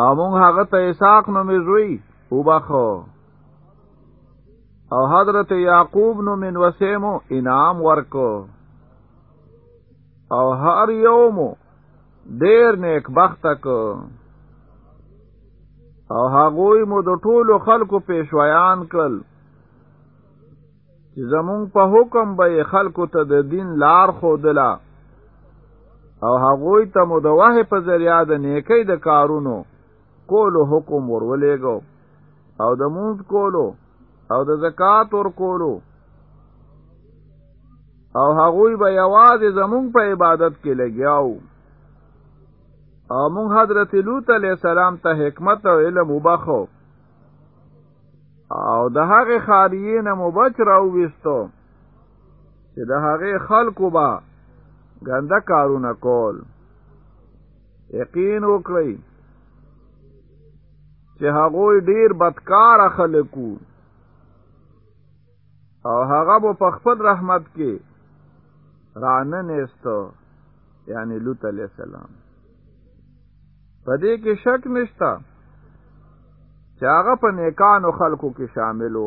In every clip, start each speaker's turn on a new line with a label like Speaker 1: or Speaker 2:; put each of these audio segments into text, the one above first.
Speaker 1: او مونږ هغه ته اسحاق نو مزوي وبخو او حضرت یعقوب نو من وسیمو انعام ورکو. او هر یومو ډیر نیک بخت کو. او هغوی مو د ټولو خلکو پیشویان کړل چې زمونږ په حکم به خلکو ته د دین لار خودلا او هغوی ته مو د وحی په ذریعہ د نیکی د کارونو کولو حکم ورولېګو او د مونږ کولو او د زکات ور کولو. او هغوی به یوازې زمونږ په عبادت کې لګیاو. او مونږ حضرت لوط علیہ السلام ته حکمت او علم وبخو او د هغه خاریین مبچ راو وستو چې د هغه خلکو با ګنده کارونه کول. یقین وکړئ چې هغه ډیر بدکار خلکو او هغه په خپل رحمت کې رانه نستو یعنی لوط علیہ السلام. پدې کې شک نشتا چې هغه په نیکانو خلقو کې شاملو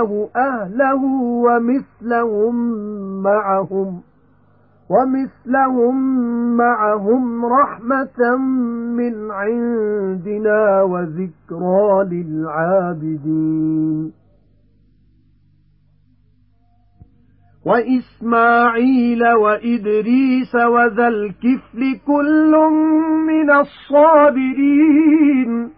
Speaker 2: وَآتَيْنَاهُ أَهْلَهُ وَمِثْلَهُم مَّعَهُمْ وَمِثْلَهُم مَّعَهُمْ رَحْمَةً مِنْ عِندِنَا وَذِكْرَى لِلْعَابِدِينَ. وَإِسْمَاعِيلَ وَإِدْرِيسَ وَذَا الْكِفْلِ كُلٌّ مِنَ الصَّابِرِينَ.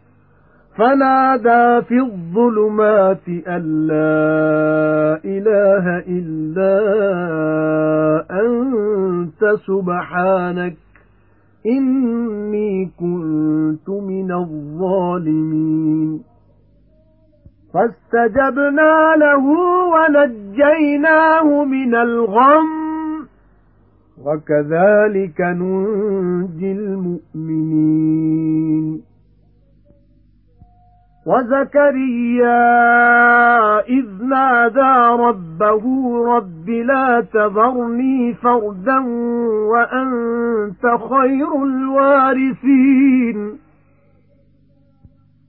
Speaker 2: فَنَادَى فِي الظُّلُمَاتِ أَن لَّا إِلَٰهَ إِلَّا أَنتَ سُبْحَانَكَ إِنِّي كُنتُ مِنَ الظَّالِمِينَ. فَاسْتَجَبْنَا لَهُ وَنَجَّيْنَاهُ مِنَ الْغَمِّ وَكَذَلِكَ نُنْجِي الْمُؤْمِنِينَ. وَزَكَرِيَّا إِذْ نَادَى رَبَّهُ رَبِّ لَا تَذَرْنِي فَرْدًا وَأَنْتَ خَيْرُ الْوَارِثِينَ.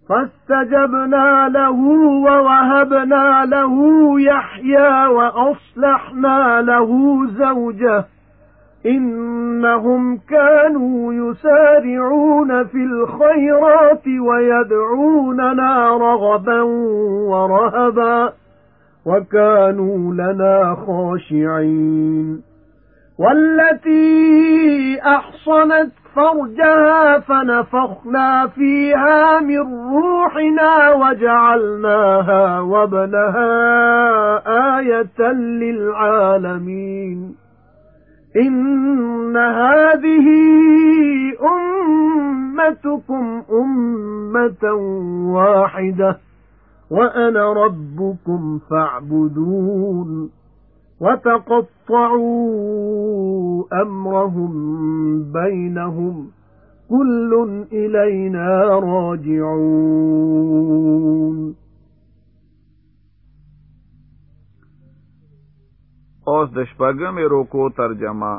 Speaker 2: فَاسْتَجَبْنَا لَهُ وَوَهَبْنَا لَهُ يَحْيَى وَأَصْلَحْنَا لَهُ زَوْجَهُ. إِنَّهُمْ كَانُوا يُسَارِعُونَ فِي الْخَيْرَاتِ وَيَدْعُونَنَا رَغَبًا وَرَهَبًا وَكَانُوا لَنَا خَاشِعِينَ وَالَّتِي أَحْصَنَتْ فَرْجَهَا فَنَفَخْنَا فِيهَا مِنْ رُوحِنَا وَجَعَلْنَاهَا وَابْنَهَا آيَةً لِلْعَالَمِينَ إِنَّ هَذِهِ أُمَّتُكُمْ أُمَّةً وَاحِدَةً وَأَنَا رَبُّكُمْ فَاعْبُدُونِ وَتَقَطَّعُوا أَمْرَهُم بَيْنَهُمْ كُلٌّ إِلَيْنَا رَاجِعُونَ
Speaker 1: اوس د شپږمې روکو ترجمه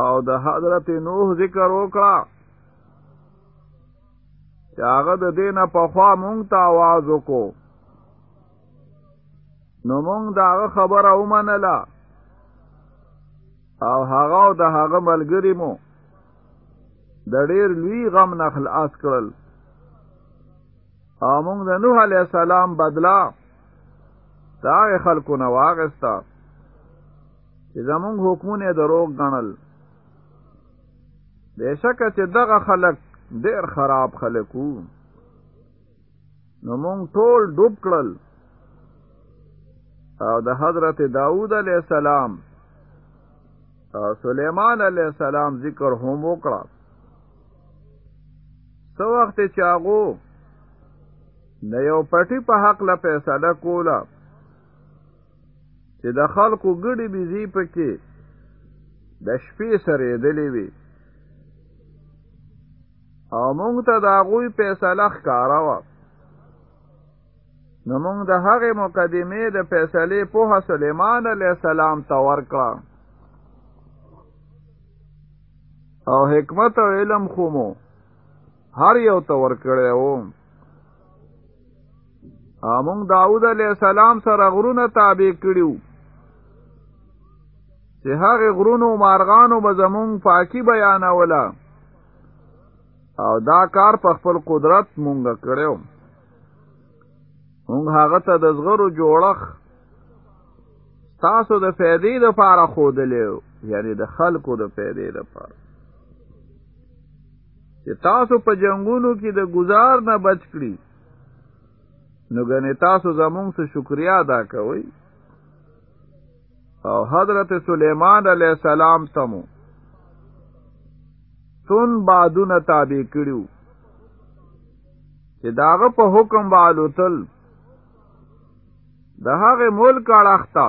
Speaker 1: او د حضرت نوح ذکر وکړه چې هغه د دینه په خوا مونږ ته आवाज وکړو نو مونږ دا خبره ومنله او هغه او د هغه ملګری مو د ډیر لوی غم نه خلاص کړل او مونږ د نوح علی السلام بدلا دا خلکو نه واغستا. چې زمونږ حکمونه دروغ ګنل بشکه چې دغه خلک ډیر خراب خلکو. نو مونږ ټول ډوب کړل. او د حضرت داوود علیہ السلام او سلیمان علیہ السلام ذکر هم وکړه. سو وخت چې هغه د یو پټي په حق لا فیصله کوله چې د خلکو ګډي بيزي پکې د شپې سره دلې وي. او مونږ ته دا غوي فیصله ښکارا و نو مونږ د هغه مقدمه د فیصله په سليمان عليه السلام ته ورکړه. او حکمت او علم خو مو هر یو ته ورکړی وو امون داوود علیہ السلام سره غرونه تابع کړیو چې هغه غرونو مارغانو به زمون پاکي بیانوله. او دا کار په خپل قدرت مونږ کړو مونږ هغه ته د زغرو جوړخ تاسو د فیدې د پاره خودلې یعنی د خلکو د فیدې د پاره چې تاسو په جنگونو کې د گزار نه بچ کړی نو ګنې تاسو زمونږ څخه شکریا ادا کوئ او حضرت سلیمان علیہ السلام تمو تون بادونه تابع کړیو. چې داغه په حکم بالو تل د هغه ملک اړختا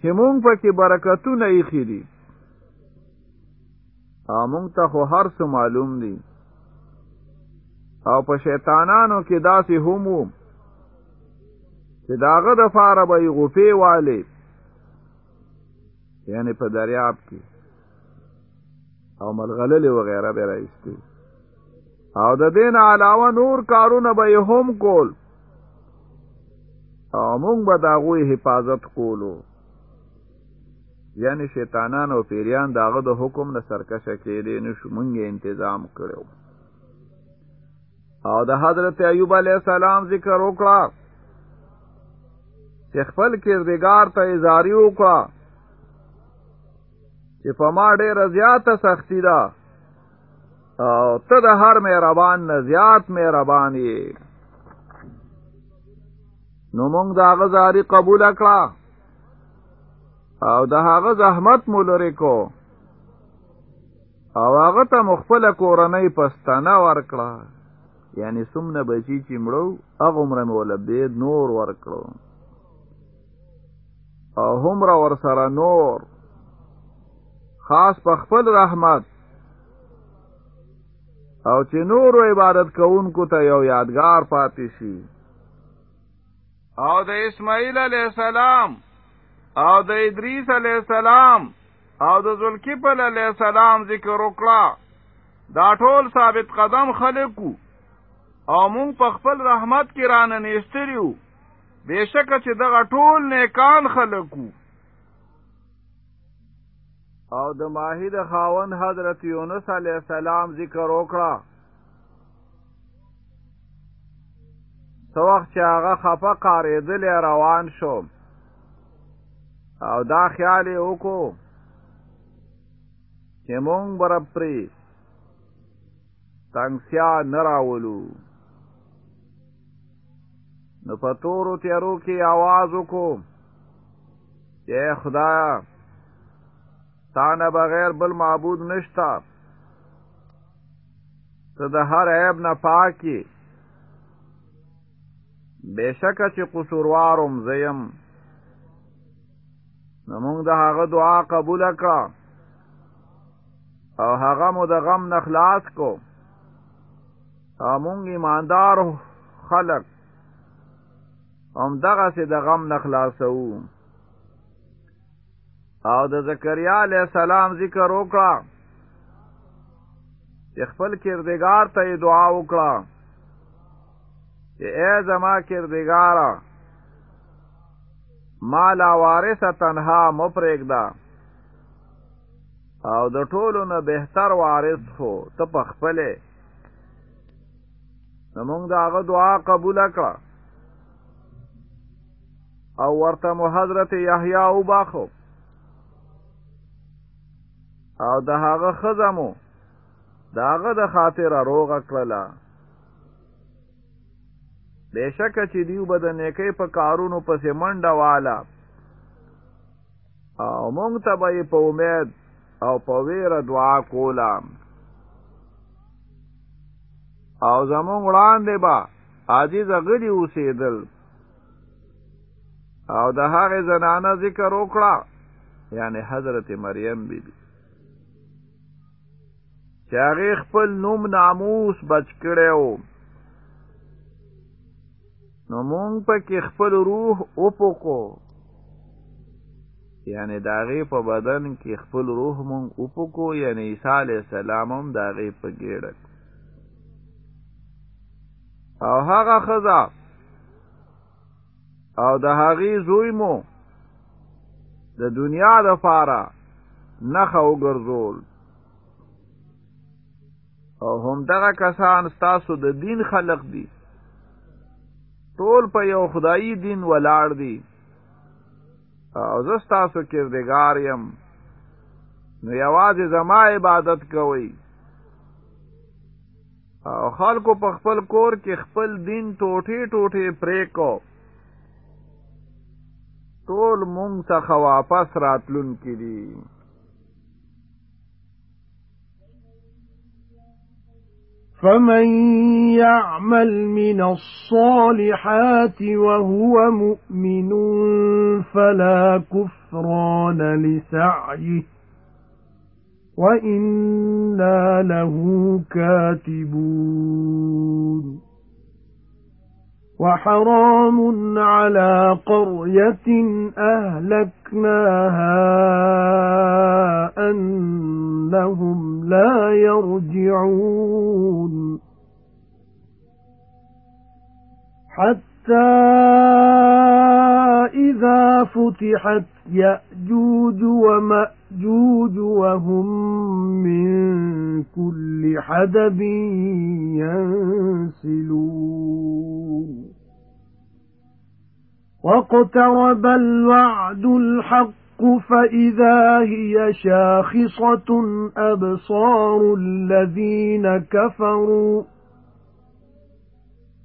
Speaker 1: چې مونږ پکې برکتونه یې خېدي ا مونږ ته خو هر څه معلوم دي. او په شیطانانو کې داسې هم وو چې داغه د فاره به غفې والي یعنی په دریاب کې. او ملغلل وغیرہ به راځي او د دین علاوه نور کارونه به هم کول. او موږ به داغوی حفاظت کولو. یعنی شیطانان او پیریان داغه د حکم نه سرکشه کېدې نشو مونږ تنظیم کړو او د حضرت ایوب علی السلام ذکر وکړه چې خپل کردګار ته ازاری وکړه. چې په ما ډېره زیاته سختی ده. او ته د هر مهربان نه زیات مهربان یې. نو موږ د هغه زاری قبول کړه. او د هغه زحمت مو لري کو او هغه ته مخفله کورنۍ پستانه ورکړه. یعنی سمنه بچی چې مړو هغه عمر مولا بيد نور ورکړو او همرا ور سره نور خاص په خپل رحمت. او چې نور عبادت کوونکو ته یو یادگار پاتې شي. او د اسماعیل علی السلام او د ادریس علی السلام او د ذوالکفل علی السلام ذکر وکړه. دا ټول ثابت قدم خلقو او مونږ په خپل رحمت کې رانه نېستریو بشکه چې دغه ټول نیکان خلقو او د ماهی د خاون حضرت یونس علی السلام ذکر وکړه. سو وخت چې هغه خفه قاریدل روان شو او دا خیال وکړو چې مونږ بر پری تنگسیا نراولو نو په تورو تیارو کې आवाज وکړو چې خدایا تانه بغیر بل معبود نشتا ته د هر عیب نه پاکي بشکه چې قصوروارم زیم نو موږ د هغه دعا قبول کړه او هغه مو د غم نه خلاص کو او موږ ایماندار خلق هم دغه سي د غم نه خلاصو او د زکریا علی السلام ذکر وکړه خپل کردگار ته دعا وکړه چې اے زما کردگارا ما لا وارثه تنها مپرېګدا او د ټولو نه بهتر وارث خو ته په خپلې زمونږ د هغه دعا قبول کړه او ورته مو حضرت یحیی وباخو. او د هغه خزمو داغه د خاطر روغ کړله. بشکه چې دیو بد نیکی په کارونو پسې منډه والا او مونږ ته به په امید او په ویره دعا کولا او زمونږ وړاندې به عاجز غلی اوسېدل او د هغه زنانه ذکر وکړه یعنی حضرت مریم بیبي چې هغه خپل نوم ناموس بچ کړو نو مونږ پکې خپل روح اوپکو یعنی داغه په بدن کې خپل روح مونږ اوپکو یعنی عیسی علی السلام هم داغه په ګډه او هغه خزا او د هغه زوی مو د دنیا د فاره نخ او ګرځول او هم دغه کسان ستاسو د دین خلق دي. ټول په یو خدایي دین ولاړ دي. او زه ستاسو کردګار یم. نو یوازې زما عبادت کوئ. او خلکو په خپل کور کې خپل دین ټوټه ټوټه پرې کو ټول مونږ څخه واپس راتلون کړي
Speaker 2: فمن يعمل من الصالحات وهو مؤمن فلا كفران لسعيه وإنا له كاتبون وحرام على قرية أهلكناها أنهم لا يرجعون. حتى إذا فتحت يأجوج ومأجوج وهم من كل حدب ينسلون. وَاقْتَرَبَ الْوَعْدُ الْحَقُّ فَإِذَا هِيَ شَاخِصَةٌ أَبْصَارُ الَّذِينَ كَفَرُوا.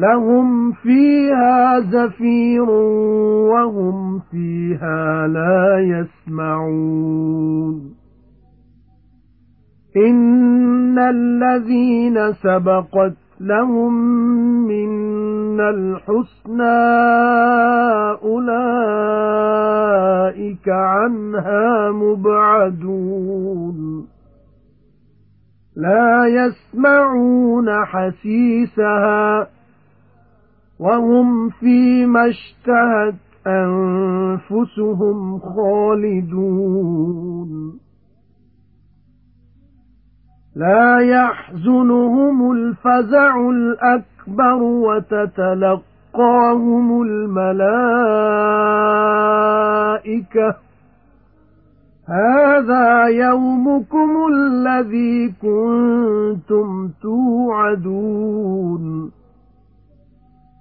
Speaker 2: لَهُمْ فِيهَا زَفِيرٌ وَهُمْ فِيهَا لَا يَسْمَعُونَ. إِنَّ الَّذِينَ سَبَقَتْ لَهُم مِّنَّا الْحُسْنَى أُولَئِكَ عَنْهَا مُبْعَدُونَ. لَا يَسْمَعُونَ حَسِيسَهَا وَهُمْ فِيمَا اشْتَهَتْ أَنفُسُهُمْ خَالِدُونَ. لَا يَحْزُنُهُمُ الْفَزَعُ الْأَكْبَرُ وَتَتَلَقَّاهُمُ الْمَلَائِكَةُ. هَذَا يَوْمُكُمُ الَّذِي كُنتُمْ تُوعَدُونَ.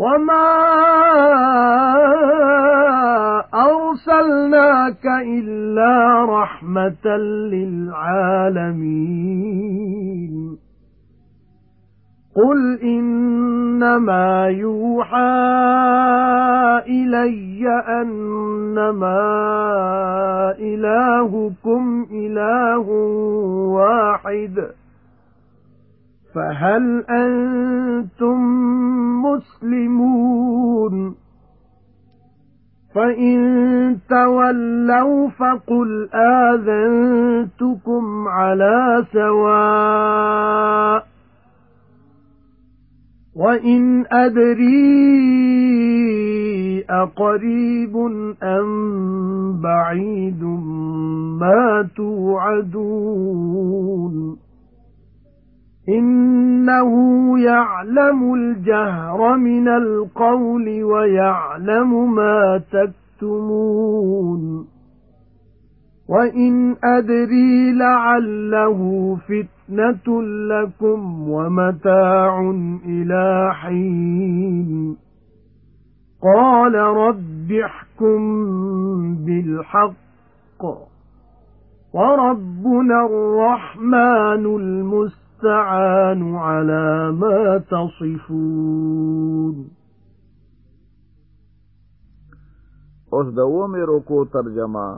Speaker 2: وَمَا أَرْسَلْنَاكَ إِلَّا رَحْمَةً لِلْعَالَمِينَ قُلْ إِنَّمَا يُوحَى إِلَيَّ أَنَّمَا إِلَٰهُكُمْ إِلَٰهٌ وَاحِدٌ فَهَلْ أَنْتُمْ مُسْلِمُونَ؟ فَإِن تَوَلَّوْا فَقُلْ آذَنْتُكُمْ عَلَى سَوَاءٍ. وَإِنْ أَدْرِي أَقَرِيبٌ أَمْ بَعِيدٌ مَا تُوعَدُونَ. إِنَّهُ يَعْلَمُ الْجَهْرَ مِنَ الْقَوْلِ وَيَعْلَمُ مَا تَكْتُمُونَ. وَإِنْ أَدْرِي لَعَلَّهُ فِتْنَةٌ لَكُمْ وَمَتَاعٌ إِلَى حِينٍ. قَالَ رَبِّ احْكُم بِالْحَقِّ. وَرَبُّنَا الرَّحْمَنُ الْمُسْتَعَانُ الْمُسْتَعَانُ عَلَى مَا تَصِفُونَ.
Speaker 1: اوس د اومې رکو ترجمه.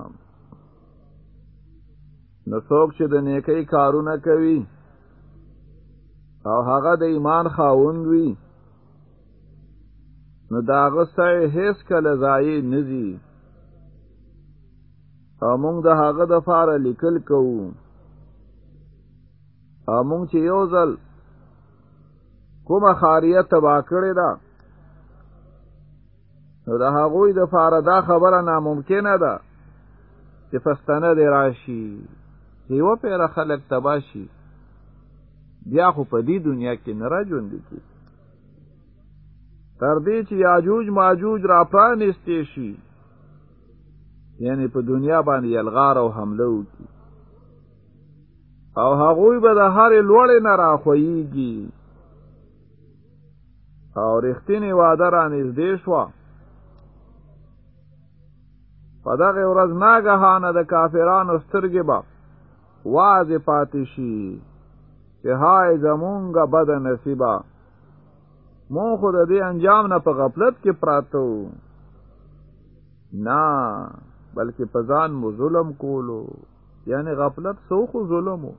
Speaker 1: نو څوک چې د نیکی کارونه کوي او هغه د ایمان خاوند وي نو دا غسه هیڅ کله ځای نزي او موږ د هغه د فاره لیکل کوو امون چې یو ځل کومه خاریه تبا کړې ده نو د هغوی د فاردا خبره ناممکنه ده چې فستانه دی راشي چې یو پیره خلک تباشي بیا خو په دې دنیا کې نه را ژوند کی تر دې چې یاجوج ماجوج را پرانستې شي یعنی په دنیا باندې یلغار او حمله وکړي او هغوی به د هر لوړې نه راخویږي او رښتینی واده را نږدې شوه. په دغه ورځ ناګهانه د کافرانو سترګې به واځ پاتې شي چې هاي زمونږه بد نصیبه. مون خو د دې انجام نه په غفلت کې پراتو نه بلکې په ځان مو ظلم کولو یعنی غفلت سو خو ظلمو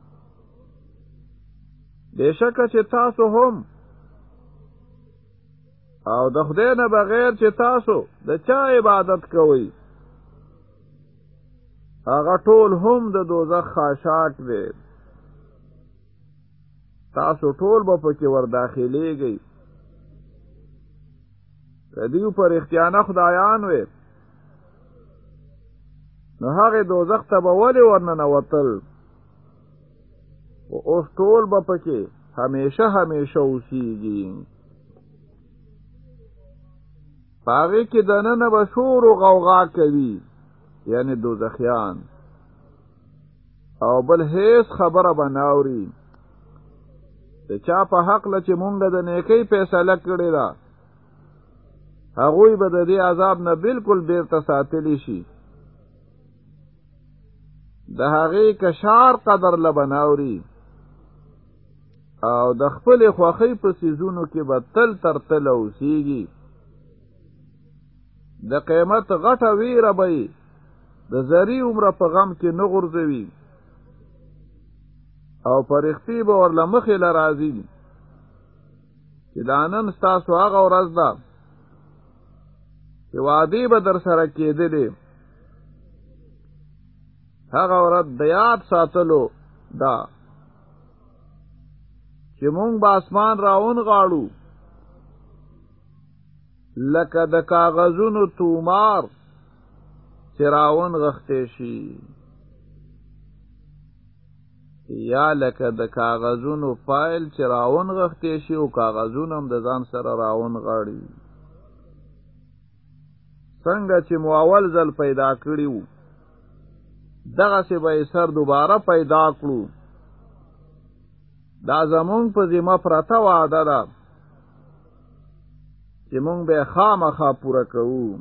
Speaker 1: بشکه چې تاسو هم. او د خدای نه بغیر چې تاسو د چا عبادت کوئ. هغه ټول هم د دوزخ خاشاک دی. تاسو ټول به پکې ور داخليږئ دیو پر اختیانه خدایان وي نو هغه دوزخ ته به ولې ورننه وتل او اوس ټول به پکې همیشه همیشه اوسیږي. پاغه کې دننه به شور او غوغا کوي یعنی دوزخیان. او بل هیڅ خبره بناوري د چا په حق له چې مونږ د نیکی فیصله کړی دا هغوی به د دې عذاب نه بالکل بیرته ساتلی شي د هغې کشار قدر لبناوري او د خپل خوخی په سیزونو کې به تل تر تل اوسیږي. د قیمت غټه ویره به د زری عمره په غم کې نه غورځوي. او پرختی به ورله مخې له راځي. چې دا نن ستاسو هغه ورځ ده. چې وعدې به در سره کېدلې هغه ورځ د یاد ساتلو دا چې مونږ به اسمان راون غاړو لکه د کاغذونو تومار چې راون غختې شي. یا لکه د کاغذونو فایل چې راون غختې شي او کاغذونه هم د ځان سره راون غاړي څنګه چې مو اول ځل پیدا کړی وو دغه سی به سر دوباره پیدا کړو. دا زمونږ په ذمہ پرته وعده ده چې مونږ به خامخا پوره کوو.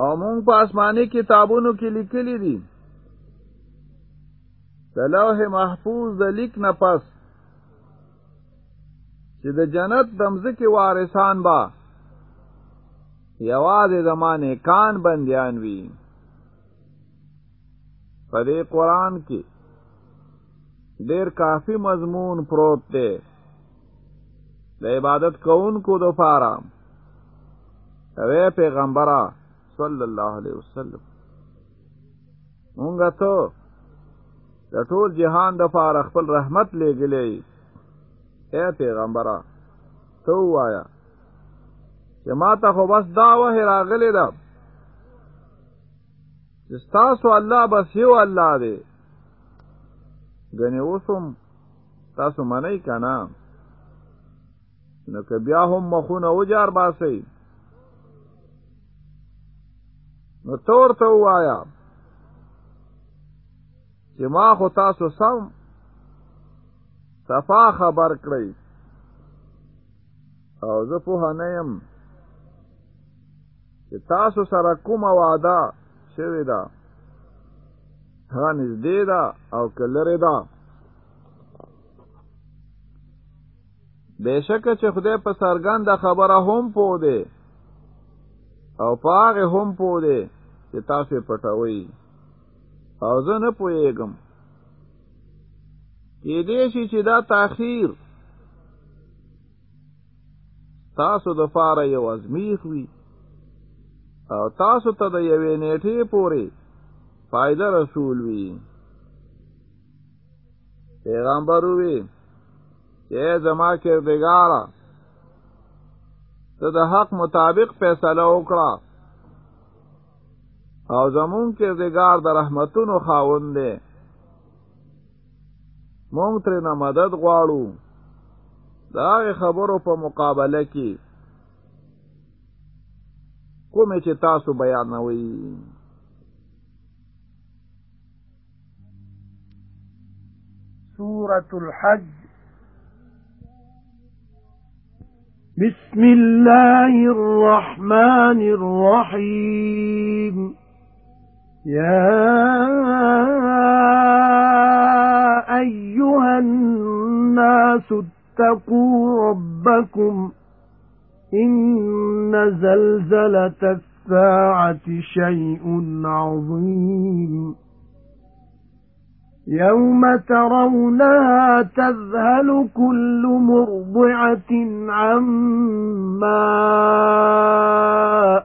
Speaker 1: او مونږ په آسماني کتابونو کې لیکلي دي د لوح محفوظ د لیک نه پس چې د جنت د مځکې وارثان با یوازې زمانه کان بندیان وي. په دې قران کې ډېر کافی مضمون پروت دی. د عبادت کوونکو د پاره اوه پیغمبره صلی الله علیه وسلم. مونږه ته د ټول جهان د پاره خپل رحمت لګلې اے پیغمبره تو وایا چې ما ته خو بس دا وه راغلی ده. چې ستاسو الله بس یو الله دی. ګنې اوسم تاسو منئ که نه؟ نو که بیا هم مخونه وجار باسئ. نو تور ته وایا چې ما خو تاسو سم صفا خبر کړی او زه په نه يم چې تاسو سره کومه وعده شوی ده هغه نږدې ده او که لرې ده بېشکه چې خدای په څرګنده خبره هم پوه دی او په هغې هم پوه دی چې تاسو پټوئ او زه نه پوهېږم کېدې شي چې دا تاخیر تاسو د فاره یو ازمیخ وي او تاسو ته د یوې نیټې پورې فائدہ رسول وي. پیغمبر وي چې زما کردګارا ته د حق مطابق فیصله وکړه. او زمون کردګار د رحمتونو خاوند دی. مونږ ترې نه مدد غواړو. دا خبرو په مقابله کې کومې چې تاسو بیانوي
Speaker 2: سورة الحج بسم الله الرحمن الرحيم يا أيها الناس اتقوا ربكم إن زلزلة الساعة شيء عظيم يَوْمَ تَرَوْنَهَا تَذْهَلُ كُلُّ مُرْضِعَةٍ عَمَّا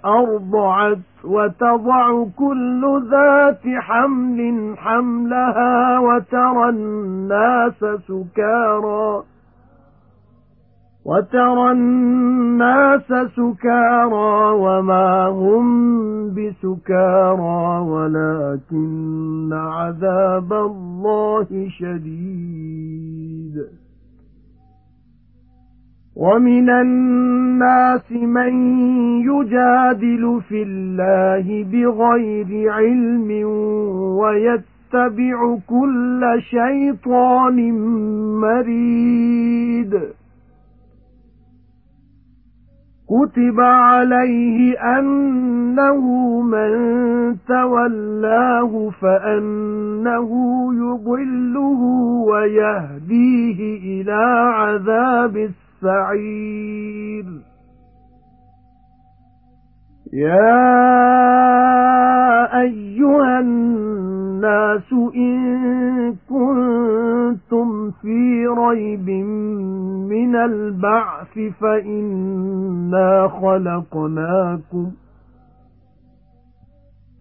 Speaker 2: أَرْضَعَتْ وَتَضَعُ كُلُّ ذَاتِ حَمْلٍ حَمْلَهَا وَتَرَى النَّاسَ سُكَارَى وَتَرَى النَّاسَ سُكَارَى وَمَا هُمْ بِسُكَارَى وَلَكِنَّ عَذَابَ اللَّهِ شَدِيدٌ. وَمِنَ النَّاسِ مَن يُجَادِلُ فِي اللَّهِ بِغَيْرِ عِلْمٍ وَيَتَّبِعُ كُلَّ شَيْطَانٍ مَّرِيدٍ. كُتِبَ عَلَيْهِ أَنَّهُ مَن تَوَلَّاهُ فَأَنَّهُ يُضِلُّهُ وَيَهْدِيهِ إِلَى عَذَابِ السَّعِيرِ يَا أَيُّهَا النَّاسُ إِن كُنتُمْ فِي رَيْبٍ مِنَ الْبَعْثِ فَإِنَّا خَلَقْنَاكُمْ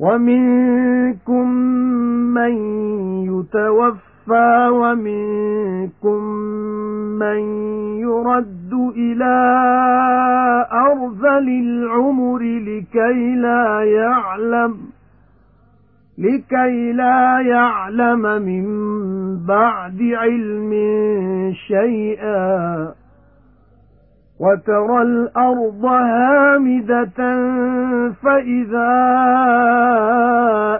Speaker 2: وَمِنكُم مَّن يُتَوَفَّى وَمِنكُم مَّن يُرَدُّ إِلَى أَرْذَلِ الْعُمُرِ لِكَي لَا يَعْلَمَ لِكَي لَا يَعْلَمَ مِن بَعْدِ عِلْمٍ شَيْئًا وَتَرَى الْأَرْضَ هَامِدَةً فَإِذَا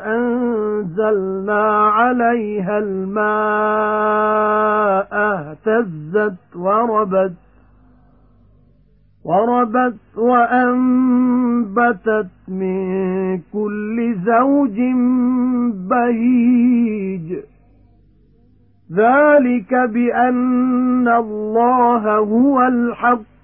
Speaker 2: أَنزَلْنَا عَلَيْهَا الْمَاءَ اهْتَزَّتْ وَرَبَتْ وَرَبَتْ وَأَنبَتَتْ مِن كُلِّ زَوْجٍ بَهِيجٍ. ذَلِكَ بِأَنَّ اللَّهَ هُوَ